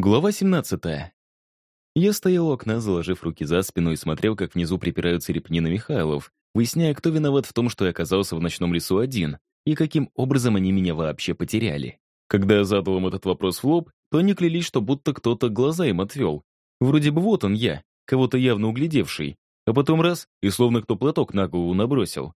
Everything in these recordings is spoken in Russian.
Глава 17. Я стоял у окна, заложив руки за спину и смотрел, как внизу припираются Репнин и Михайлов, выясняя, кто виноват в том, что я оказался в ночном лесу один, и каким образом они меня вообще потеряли. Когда я задал им этот вопрос в лоб, то они клялись, что будто кто-то глаза им отвел. Вроде бы вот он я, кого-то явно углядевший, а потом раз, и словно кто платок на голову набросил.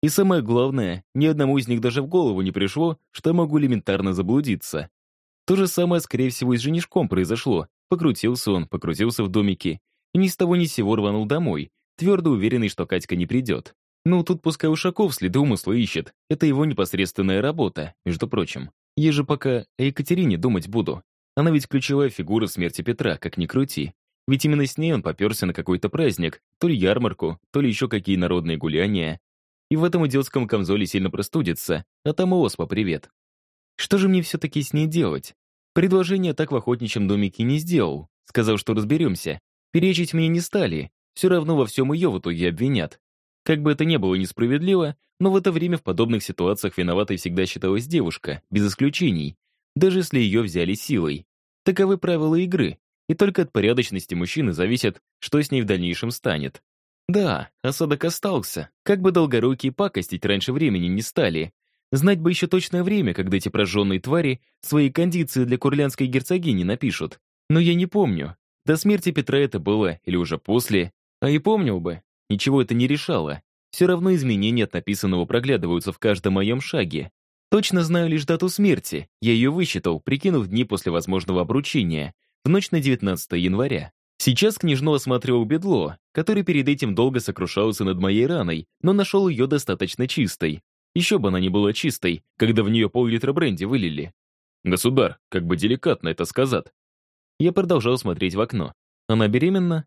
И самое главное, ни одному из них даже в голову не пришло, что я могу элементарно заблудиться. То же самое, скорее всего, и с женишком произошло. Покрутился он, покрутился в домике, и ни с того ни сего рванул домой, твердо уверенный, что Катька не придет. Ну, тут пускай Ушаков следы умысла ищет. Это его непосредственная работа, между прочим. Я же пока о Екатерине думать буду. Она ведь ключевая фигура в смерти Петра, как ни крути. Ведь именно с ней он поперся на какой-то праздник, то ли ярмарку, то ли еще какие народные гуляния. И в этом идиотском камзоле сильно простудится, а там и оспа привет. Что же мне все-таки с ней делать? Предложение так в охотничьем домике не сделал. Сказал, что разберемся. Перечить мне не стали. Все равно во всем ее в итоге обвинят. Как бы это ни было несправедливо, но в это время в подобных ситуациях виноватой всегда считалась девушка, без исключений, даже если ее взяли силой. Таковы правила игры, и только от порядочности мужчины зависит, что с ней в дальнейшем станет. Да, осадок остался, как бы долгорукие пакостить раньше времени не стали, Знать бы еще точное время, когда эти прожженные твари свои кондиции для курлянской герцогини напишут. Но я не помню. До смерти Петра это было или уже после. А и помнил бы. Ничего это не решало. Все равно изменения от написанного проглядываются в каждом моем шаге. Точно знаю лишь дату смерти. Я ее высчитал, прикинув дни после возможного обручения, в ночь на 19 января. Сейчас княжну осматривал бедло, который перед этим долго сокрушался над моей раной, но нашел ее достаточно чистой. Еще бы она не была чистой, когда в нее пол-литра бренди вылили. Государ, как бы деликатно это сказать. Я продолжал смотреть в окно. Она беременна?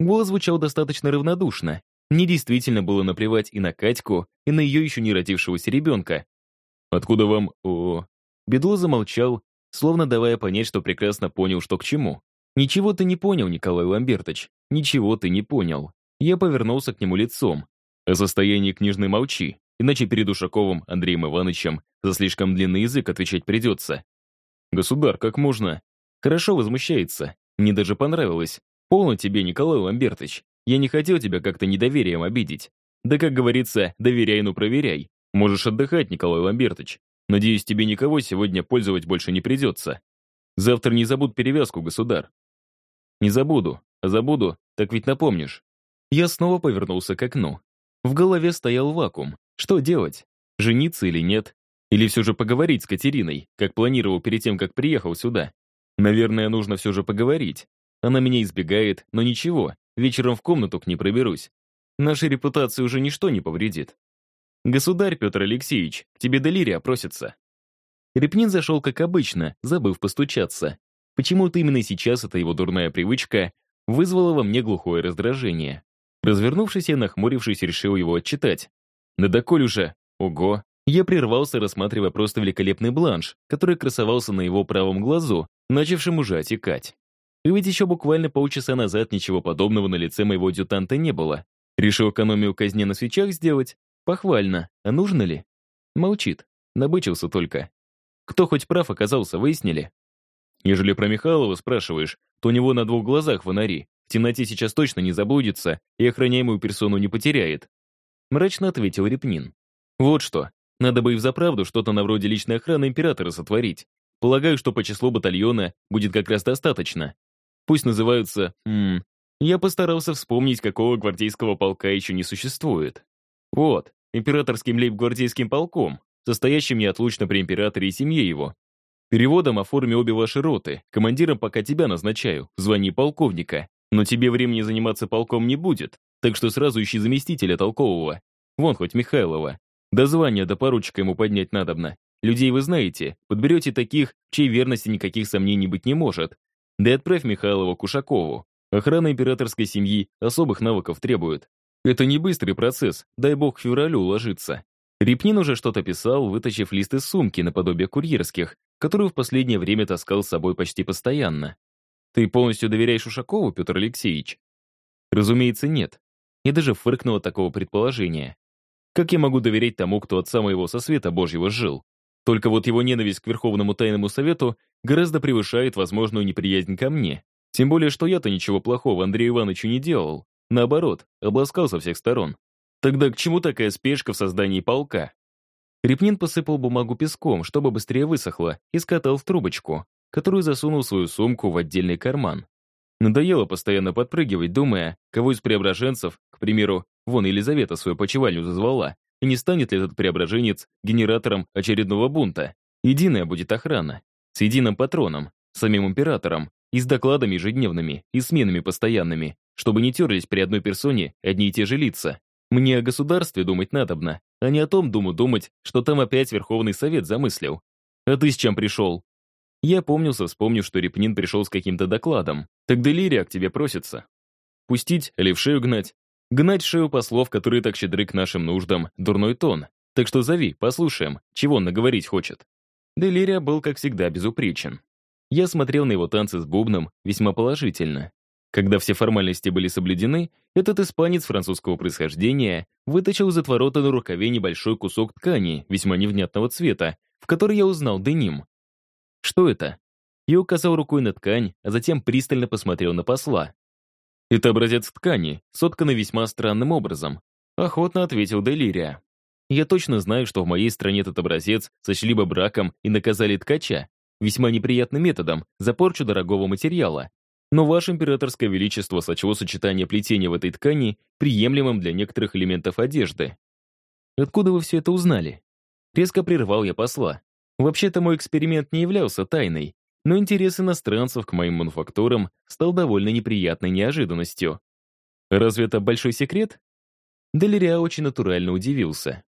Голос звучал достаточно равнодушно. Мне действительно было наплевать и на Катьку, и на ее еще не родившегося ребенка. «Откуда вам...» О, Бедло замолчал, словно давая понять, что прекрасно понял, что к чему. «Ничего ты не понял, Николай Ламбертович. Ничего ты не понял». Я повернулся к нему лицом. «О состоянии княжны молчи. Иначе перед Ушаковым Андреем Ивановичем за слишком длинный язык отвечать придется. Государ, как можно? Хорошо возмущается. Мне даже понравилось. Полно тебе, Николай Ламбертович. Я не хотел тебя как-то недоверием обидеть. Да, как говорится, доверяй, ну проверяй. Можешь отдыхать, Николай Ламбертович. Надеюсь, тебе никого сегодня пользовать больше не придется. Завтра не забудь перевязку, государ. Не забуду, а забуду, так ведь напомнишь. Я снова повернулся к окну. В голове стоял вакуум. Что делать? Жениться или нет? Или все же поговорить с Катериной, как планировал перед тем, как приехал сюда? Наверное, нужно все же поговорить. Она меня избегает, но ничего, вечером в комнату к ней проберусь. Нашей репутации уже ничто не повредит. Государь Петр Алексеевич, к тебе Делирия просится. Репнин зашел как обычно, забыв постучаться. Почему-то именно сейчас эта его дурная привычка вызвала во мне глухое раздражение. Развернувшись и нахмурившись, решил его отчитать. Да доколь уже? Ого! Я прервался, рассматривая просто великолепный бланш, который красовался на его правом глазу, начавшем уже отекать. И ведь еще буквально полчаса назад ничего подобного на лице моего адъютанта не было. Решил экономию казни на свечах сделать? Похвально. А нужно ли? Молчит. Набычился только. Кто хоть прав оказался, выяснили? Ежели про Михайлова спрашиваешь, то у него на двух глазах фонари. В темноте сейчас точно не заблудится и охраняемую персону не потеряет. Мрачно ответил Репнин. Вот что, надо бы и взаправду что-то на вроде личной охраны императора сотворить. Полагаю, что по числу батальона будет как раз достаточно. Пусть называются... М я постарался вспомнить, какого гвардейского полка еще не существует. Вот, императорским лейб-гвардейским полком, состоящим неотлучно при императоре и семье его. Переводом оформи обе ваши роты, командиром пока тебя назначаю, в звании полковника. Но тебе времени заниматься полком не будет, так что сразу ищи заместителя толкового. Вон хоть Михайлова. До звания до поручика ему поднять надобно. Людей вы знаете, подберете таких, чьей верности никаких сомнений быть не может. Да и отправь Михайлова к Ушакову. Охрана императорской семьи особых навыков требует. Это не быстрый процесс, дай бог к февралю уложиться. Репнин уже что-то писал, вытащив лист из сумки наподобие курьерских, которую в последнее время таскал с собой почти постоянно. «Ты полностью доверяешь Ушакову, Петр Алексеевич?» «Разумеется, нет. Я даже фыркнула такого предположения. Как я могу доверять тому, кто от самого со света Божьего жил? Только вот его ненависть к Верховному Тайному Совету гораздо превышает возможную неприязнь ко мне. Тем более, что я-то ничего плохого Андрею Ивановичу не делал. Наоборот, обласкал со всех сторон. Тогда к чему такая спешка в создании полка? Репнин посыпал бумагу песком, чтобы быстрее высохла, и скатал в трубочку, которую засунул свою сумку в отдельный карман. Надоело постоянно подпрыгивать, думая, кого из преображенцев, к примеру, вон Елизавета свою почевальню зазвала, и не станет ли этот преображенец генератором очередного бунта. Единая будет охрана, с единым патроном, самим императором, и с докладами ежедневными, и сменами постоянными, чтобы не терлись при одной персоне одни и те же лица. Мне о государстве думать надобно, а не о том думу думать, что там опять Верховный Совет замыслил. А ты с чем пришел? Я помнился, вспомнив, что Репнин пришел с каким-то докладом. Так Делирия к тебе просится. Пустить или в шею гнать? Гнать шею послов, которые так щедры к нашим нуждам, дурной тон. Так что зови, послушаем, чего он наговорить хочет. Делирия был, как всегда, безупречен. Я смотрел на его танцы с бубном весьма положительно. Когда все формальности были соблюдены, этот испанец французского происхождения вытащил из отворота на рукаве небольшой кусок ткани весьма невнятного цвета, в который я узнал деним. «Что это?» Я указал рукой на ткань, а затем пристально посмотрел на посла. «Это образец ткани, сотканный весьма странным образом», охотно ответил Делирия. «Я точно знаю, что в моей стране этот образец сочли бы браком и наказали ткача, весьма неприятным методом, за порчу дорогого материала, но ваше императорское величество сочло сочетание плетения в этой ткани приемлемым для некоторых элементов одежды. Откуда вы все это узнали? Резко прервал я посла. Вообще-то мой эксперимент не являлся тайной, но интерес иностранцев к моим мануфактурам стал довольно неприятной неожиданностью. Разве это большой секрет? Делириа очень натурально удивился.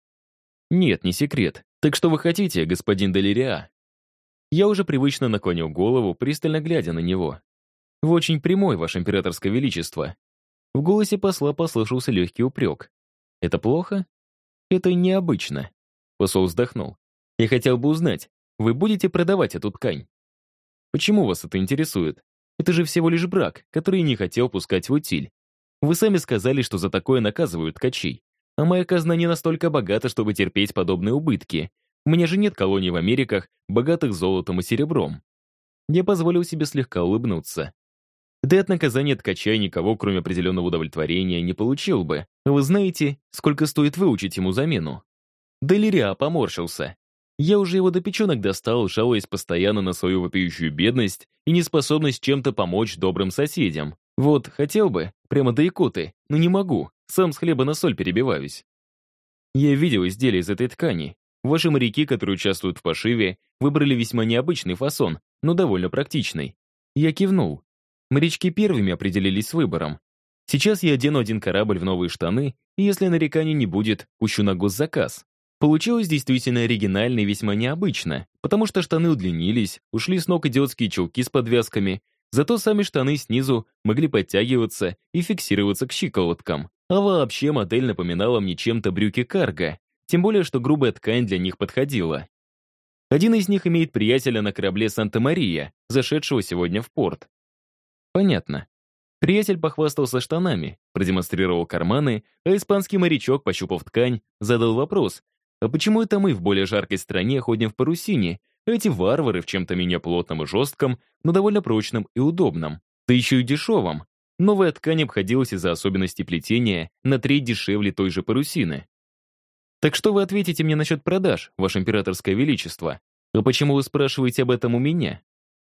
Нет, не секрет. Так что вы хотите, господин Делириа? Я уже привычно наклонил голову, пристально глядя на него. Вы очень прямой, ваше императорское величество. В голосе посла послышался легкий упрек. Это плохо? Это необычно. Посол вздохнул. Я хотел бы узнать, вы будете продавать эту ткань? Почему вас это интересует? Это же всего лишь брак, который не хотел пускать в утиль. Вы сами сказали, что за такое наказывают ткачей. А моя казна не настолько богата, чтобы терпеть подобные убытки. У меня же нет колоний в Америках, богатых золотом и серебром. Я позволил себе слегка улыбнуться. Да от наказания ткача никого, кроме определенного удовлетворения, не получил бы. Вы знаете, сколько стоит выучить ему замену? Делириа поморщился. Я уже его до печенок достал, жалуясь постоянно на свою вопиющую бедность и неспособность чем-то помочь добрым соседям. Вот, хотел бы, прямо до икоты, но не могу, сам с хлеба на соль перебиваюсь. Я видел изделия из этой ткани. Ваши моряки, которые участвуют в пошиве, выбрали весьма необычный фасон, но довольно практичный. Я кивнул. Морячки первыми определились с выбором. Сейчас я одену один корабль в новые штаны, и если нареканий не будет, пущу на госзаказ. Получилось действительно оригинально и весьма необычно, потому что штаны удлинились, ушли с ног идиотские чулки с подвязками, зато сами штаны снизу могли подтягиваться и фиксироваться к щиколоткам. А вообще модель напоминала мне чем-то брюки карго, тем более, что грубая ткань для них подходила. Один из них имеет приятеля на корабле «Санта-Мария», зашедшего сегодня в порт. Понятно. Приятель похвастался штанами, продемонстрировал карманы, а испанский морячок, пощупав ткань, задал вопрос, а почему это мы в более жаркой стране ходим в парусине, эти варвары в чем-то менее плотном и жестком, но довольно прочном и удобном, да еще и дешевом. Новая ткань обходилась из-за особенностей плетения на треть дешевле той же парусины. Так что вы ответите мне насчет продаж, ваше императорское величество? А почему вы спрашиваете об этом у меня?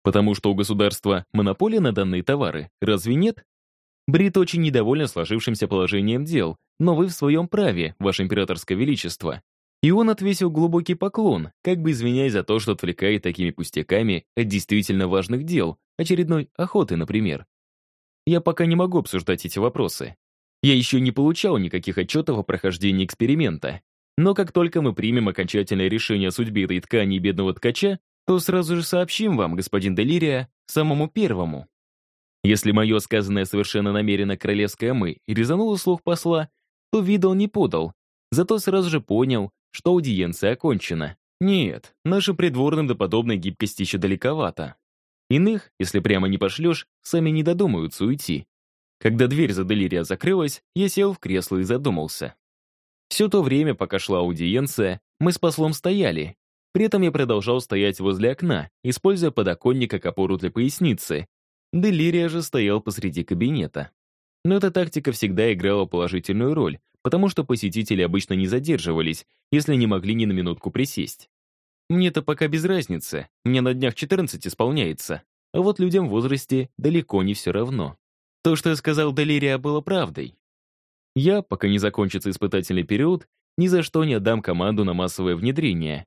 Потому что у государства монополия на данные товары, разве нет? Брит очень недоволен сложившимся положением дел, но вы в своем праве, ваше императорское величество. И он отвесил глубокий поклон, как бы извиняясь за то, что отвлекает такими пустяками от действительно важных дел, очередной охоты, например. Я пока не могу обсуждать эти вопросы. Я еще не получал никаких отчетов о прохождении эксперимента. Но как только мы примем окончательное решение о судьбе этой ткани бедного ткача, то сразу же сообщим вам, господин Делирия, самому первому. Если мое сказанное совершенно намеренно королевское «мы» и резануло слух посла, то вида он не подал, зато сразу же понял, что аудиенция окончена. Нет, нашим придворным до подобной гибкости еще далековато. Иных, если прямо не пошлешь, сами не додумаются уйти. Когда дверь за Делирия закрылась, я сел в кресло и задумался. Все то время, пока шла аудиенция, мы с послом стояли, При этом я продолжал стоять возле окна, используя подоконник как опору для поясницы. Делирия же стоял посреди кабинета. Но эта тактика всегда играла положительную роль, потому что посетители обычно не задерживались, если не могли ни на минутку присесть. Мне-то пока без разницы, мне на днях 14 исполняется, а вот людям в возрасте далеко не все равно. То, что я сказал Делирия, было правдой. Я, пока не закончится испытательный период, ни за что не отдам команду на массовое внедрение.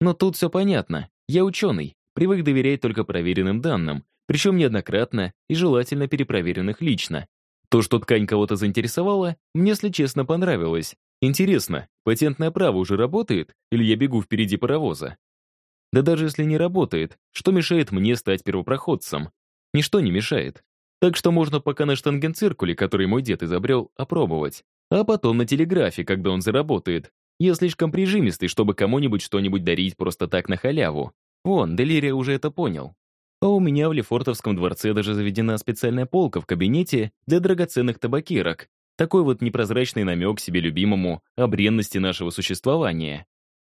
Но тут все понятно. Я ученый, привык доверять только проверенным данным, причем неоднократно и желательно перепроверенных лично. То, что ткань кого-то заинтересовала, мне, если честно, понравилось. Интересно, патентное право уже работает, или я бегу впереди паровоза? Да даже если не работает, что мешает мне стать первопроходцем? Ничто не мешает. Так что можно пока на штангенциркуле, который мой дед изобрел, опробовать. А потом на телеграфе, когда он заработает. Я слишком прижимистый, чтобы кому-нибудь что-нибудь дарить просто так на халяву. Вон, Делирия уже это понял. А у меня в Лефортовском дворце даже заведена специальная полка в кабинете для драгоценных табакерок. Такой вот непрозрачный намек себе любимому о бренности нашего существования.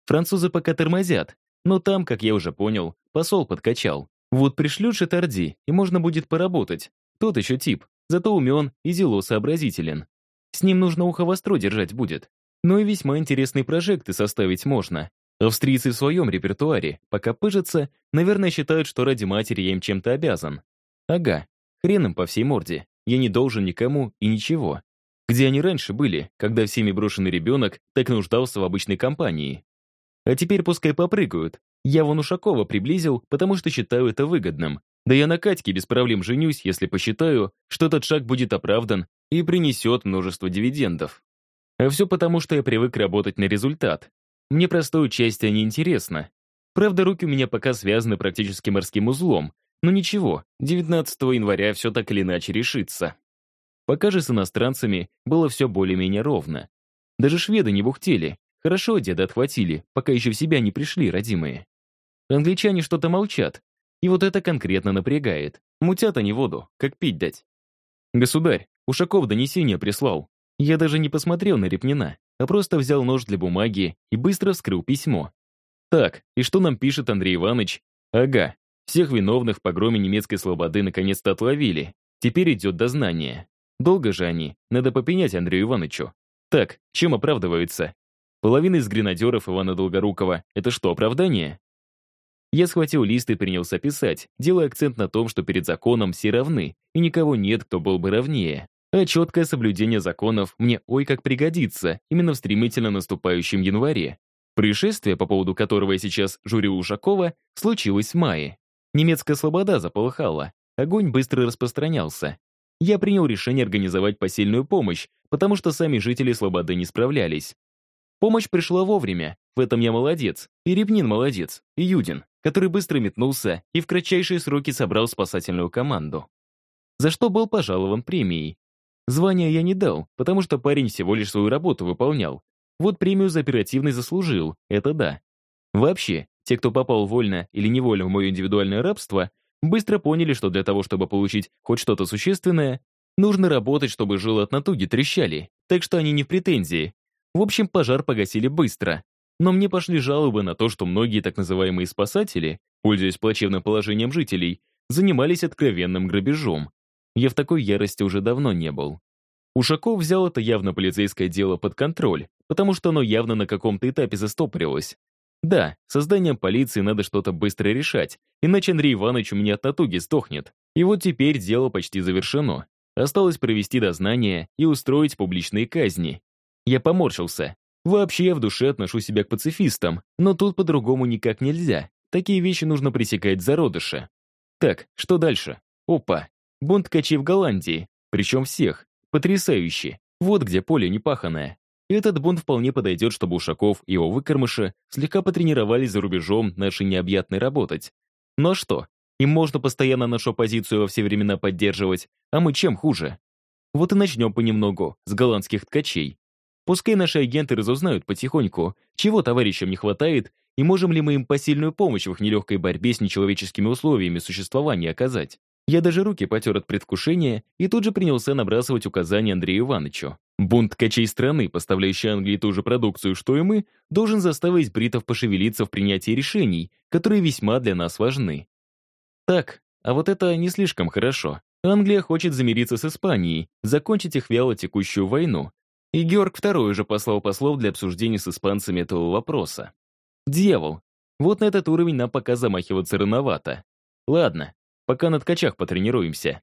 Французы пока тормозят, но там, как я уже понял, посол подкачал. Вот пришлют Шатарди, и можно будет поработать. Тот еще тип, зато умен и зело сообразителен. С ним нужно ухо востро держать будет. Но и весьма интересные прожекты составить можно. Австрийцы в своем репертуаре, пока пыжатся, наверное, считают, что ради матери я им чем-то обязан. Ага, хрен им по всей морде. Я не должен никому и ничего. Где они раньше были, когда всеми брошенный ребенок так нуждался в обычной компании? А теперь пускай попрыгают. Я вон Ушакова приблизил, потому что считаю это выгодным. Да я на Катьке без проблем женюсь, если посчитаю, что этот шаг будет оправдан и принесет множество дивидендов. А все потому, что я привык работать на результат. Мне простое участие не интересно. Правда, руки у меня пока связаны практически морским узлом, но ничего, 19 января все так или иначе решится. Пока же с иностранцами было все более-менее ровно. Даже шведы не бухтели. Хорошо деда отхватили, пока еще в себя не пришли, родимые. Англичане что-то молчат, и вот это конкретно напрягает. Мутят они воду, как пить дать. Государь, Ушаков донесение прислал. Я даже не посмотрел на Репнина, а просто взял нож для бумаги и быстро вскрыл письмо. Так, и что нам пишет Андрей Иванович? Ага, всех виновных в погроме немецкой слободы наконец-то отловили. Теперь идет дознание. Долго же они, надо попенять Андрею Ивановичу. Так, чем оправдываются? Половина из гренадеров Ивана Долгорукова — это что, оправдание? Я схватил лист и принялся писать, делая акцент на том, что перед законом все равны, и никого нет, кто был бы равнее. А четкое соблюдение законов мне ой как пригодится именно в стремительно наступающем январе. Происшествие, по поводу которого я сейчас журю Ушакова, случилось в мае. Немецкая слобода заполыхала, огонь быстро распространялся. Я принял решение организовать посильную помощь, потому что сами жители слободы не справлялись. Помощь пришла вовремя, в этом я молодец, и Репнин молодец, и Юдин, который быстро метнулся и в кратчайшие сроки собрал спасательную команду. За что был пожалован премией. Звания я не дал, потому что парень всего лишь свою работу выполнял. Вот премию за оперативность заслужил, это да. Вообще, те, кто попал вольно или невольно в мое индивидуальное рабство, быстро поняли, что для того, чтобы получить хоть что-то существенное, нужно работать, чтобы жилы от натуги трещали, так что они не в претензии. В общем, пожар погасили быстро, но мне пошли жалобы на то, что многие так называемые спасатели, пользуясь плачевным положением жителей, занимались откровенным грабежом. Я в такой ярости уже давно не был. Ушаков взял это явно полицейское дело под контроль, потому что оно явно на каком-то этапе застопорилось. Да, созданием полиции надо что-то быстро решать, иначе Андрей Иванович у меня от натуги сдохнет. И вот теперь дело почти завершено. Осталось провести дознание и устроить публичные казни. Я поморщился. Вообще я в душе отношу себя к пацифистам, но тут по-другому никак нельзя. Такие вещи нужно пресекать зародыша. Так, что дальше? Опа. Бунт ткачей в Голландии. Причем всех. Потрясающе. Вот где поле непаханное. Этот бунт вполне подойдет, чтобы Ушаков и его выкормыши слегка потренировались за рубежом нашей необъятной работать. Но что? Им можно постоянно нашу позицию во все времена поддерживать, а мы чем хуже? Вот и начнем понемногу, с голландских ткачей. Пускай наши агенты разузнают потихоньку, чего товарищам не хватает, и можем ли мы им посильную помощь в их нелегкой борьбе с нечеловеческими условиями существования оказать. Я даже руки потер от предвкушения и тут же принялся набрасывать указания Андрею Ивановичу. Бунт ткачей страны, поставляющий Англии ту же продукцию, что и мы, должен заставить бритов пошевелиться в принятии решений, которые весьма для нас важны. Так, а вот это не слишком хорошо. Англия хочет замириться с Испанией, закончить их вяло текущую войну. И Георг II уже послал послов для обсуждения с испанцами этого вопроса. Дьявол, вот на этот уровень нам пока замахиваться рановато. Ладно, пока на ткачах потренируемся.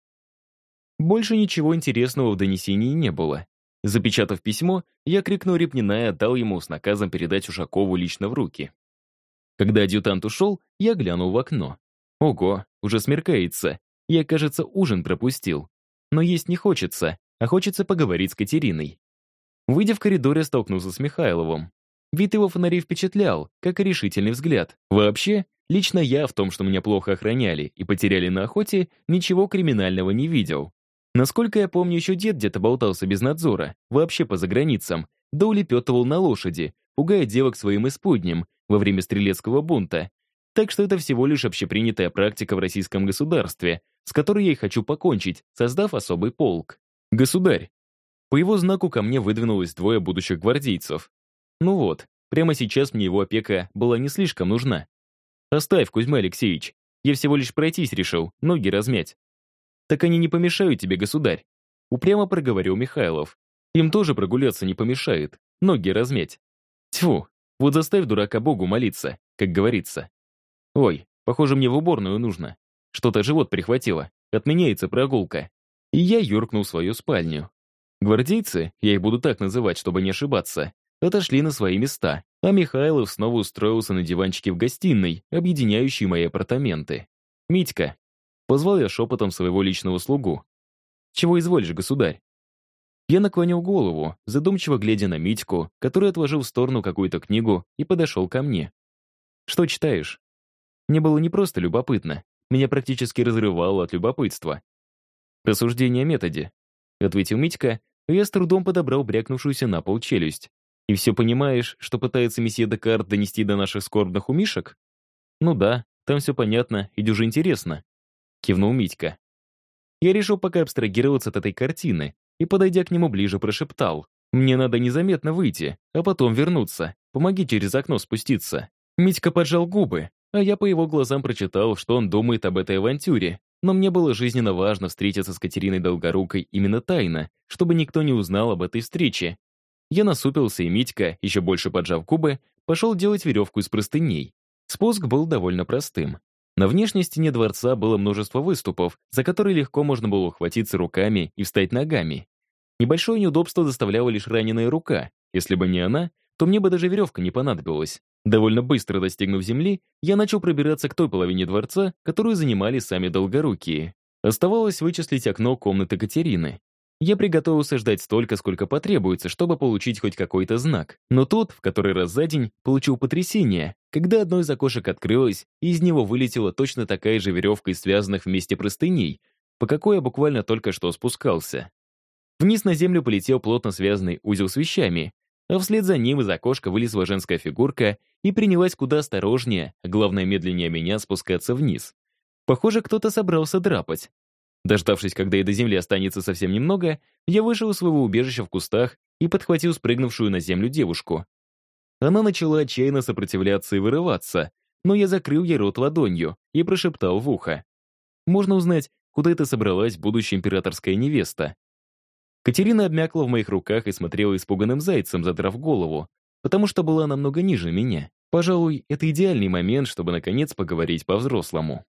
Больше ничего интересного в донесении не было. Запечатав письмо, я крикнул Репнина и отдал ему с наказом передать Ушакову лично в руки. Когда адъютант ушел, я глянул в окно. Ого, уже смеркается. Я, кажется, ужин пропустил. Но есть не хочется, а хочется поговорить с Катериной. Выйдя в коридор, я столкнулся с Михайловым. Вид его фонарей впечатлял, как и решительный взгляд. Вообще, лично я в том, что меня плохо охраняли и потеряли на охоте, ничего криминального не видел. Насколько я помню, еще дед где-то болтался без надзора, вообще по заграницам, да улепетывал на лошади, пугая девок своим исподним во время стрелецкого бунта. Так что это всего лишь общепринятая практика в российском государстве, с которой я и хочу покончить, создав особый полк. Государь. По его знаку ко мне выдвинулось двое будущих гвардейцев. Ну вот, прямо сейчас мне его опека была не слишком нужна. Оставь, Кузьма Алексеевич. Я всего лишь пройтись решил, ноги размять. Так они не помешают тебе, государь. Упрямо проговорил Михайлов. Им тоже прогуляться не помешает, ноги размять. Тьфу, вот заставь дурака Богу молиться, как говорится. Ой, похоже, мне в уборную нужно. Что-то живот прихватило. Отменяется прогулка. И я юркнул в свою спальню. Гвардейцы, я их буду так называть, чтобы не ошибаться, отошли на свои места, а Михайлов снова устроился на диванчике в гостиной, объединяющей мои апартаменты. «Митька!» Позвал я шепотом своего личного слугу. «Чего изволишь, государь?» Я наклонил голову, задумчиво глядя на Митьку, который отложил в сторону какую-то книгу и подошел ко мне. «Что читаешь?» Мне было не просто любопытно, меня практически разрывало от любопытства. «Рассуждение о методе», — ответил Митька, и я с трудом подобрал брякнувшуюся на пол челюсть. И все понимаешь, что пытается месье Декарт донести до наших скорбных умишек? Ну да, там все понятно и дюже интересно. Кивнул Митька. Я решил пока абстрагироваться от этой картины и, подойдя к нему ближе, прошептал. «Мне надо незаметно выйти, а потом вернуться. Помоги через окно спуститься». Митька поджал губы, а я по его глазам прочитал, что он думает об этой авантюре. Но мне было жизненно важно встретиться с Катериной Долгорукой именно тайно, чтобы никто не узнал об этой встрече, я насупился, и Митька, еще больше поджав губы, пошел делать веревку из простыней. Спуск был довольно простым. На внешней стене дворца было множество выступов, за которые легко можно было ухватиться руками и встать ногами. Небольшое неудобство доставляла лишь раненая рука. Если бы не она, то мне бы даже веревка не понадобилась. Довольно быстро достигнув земли, я начал пробираться к той половине дворца, которую занимали сами долгорукие. Оставалось вычислить окно комнаты Катерины. Я приготовился ждать столько, сколько потребуется, чтобы получить хоть какой-то знак. Но тут, в который раз за день, получил потрясение, когда одно из окошек открылось, и из него вылетела точно такая же веревка из связанных вместе простыней, по какой я буквально только что спускался. Вниз на землю полетел плотно связанный узел с вещами, а вслед за ним из окошка вылезла женская фигурка и принялась куда осторожнее, а главное медленнее меня, спускаться вниз. Похоже, кто-то собрался драпать. Дождавшись, когда и до земли останется совсем немного, я вышел из своего убежища в кустах и подхватил спрыгнувшую на землю девушку. Она начала отчаянно сопротивляться и вырываться, но я закрыл ей рот ладонью и прошептал в ухо. «Можно узнать, куда это собралась будущая императорская невеста?» Катерина обмякла в моих руках и смотрела испуганным зайцем, задрав голову, потому что была намного ниже меня. Пожалуй, это идеальный момент, чтобы наконец поговорить по-взрослому.